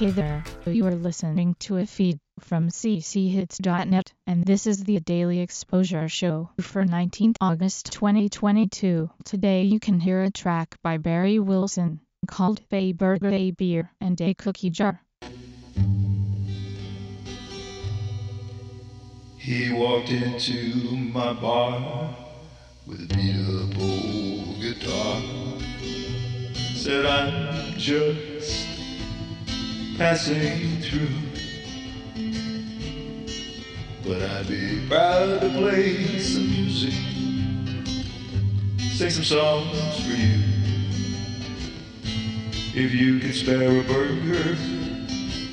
Hey there, you are listening to a feed from cchits.net, and this is the Daily Exposure Show for 19th August 2022. Today you can hear a track by Barry Wilson called A Burger, A Beer, and A Cookie Jar. He walked into my bar with a beat up old guitar. Said, I'm just passing through. But I'd be proud to play some music, sing some songs for you. If you could spare a burger,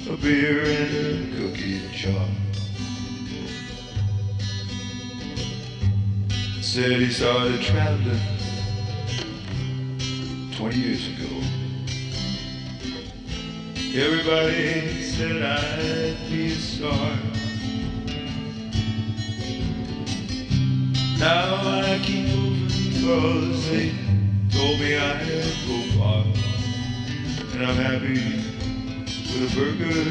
a beer, and a cookie jar. Said he started traveling 20 years ago. Everybody said I'd be a star. Now I keep moving cause they told me I'd go far. And I'm happy with a burger,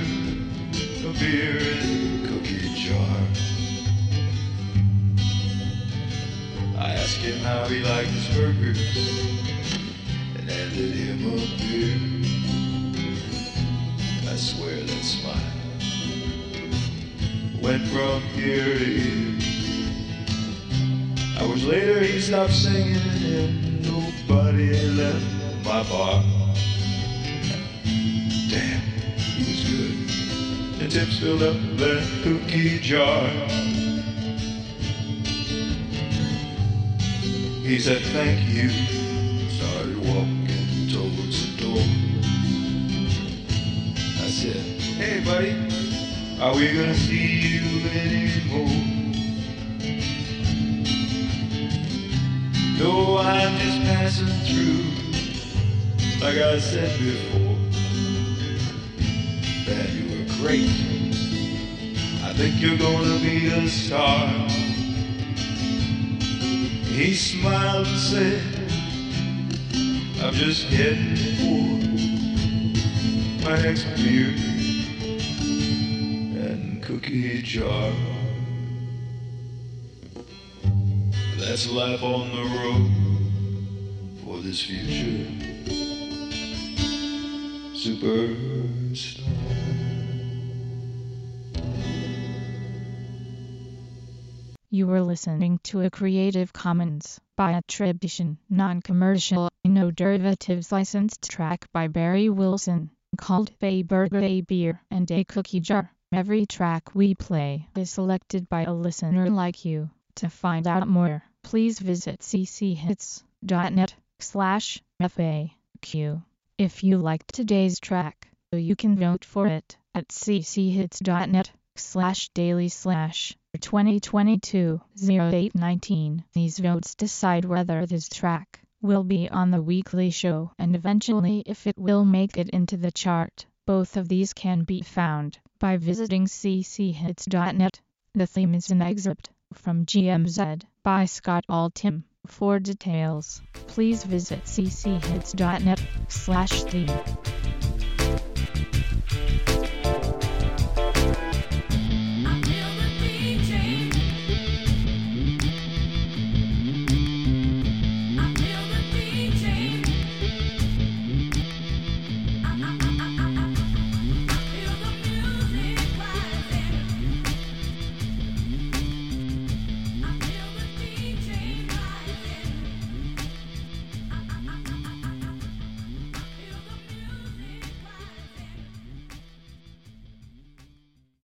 a beer, and a cookie jar. I asked him how he liked his burgers and handed him a beer. I swear that smile went from ear to ear. Hours later he stopped singing and nobody left my bar. Damn, he was good. The tips filled up that cookie jar. He said thank you, started walking hey buddy, are we gonna see you anymore? No, I'm just passing through, like I said before. That you were great. I think you're gonna be a star. He smiled and said, I'm just heading for my next beer cookie jar. That's life on the road for this future superstar. You were listening to a Creative Commons by attribution, non-commercial, no derivatives licensed track by Barry Wilson called A Burger, A Beer, and A Cookie Jar. Every track we play is selected by a listener like you. To find out more, please visit cchits.net slash FAQ. If you liked today's track, you can vote for it at cchits.net slash daily slash 2022 0819. These votes decide whether this track will be on the weekly show and eventually if it will make it into the chart. Both of these can be found by visiting cchits.net. The theme is an excerpt from GMZ by Scott Altham. For details, please visit cchits.net slash theme.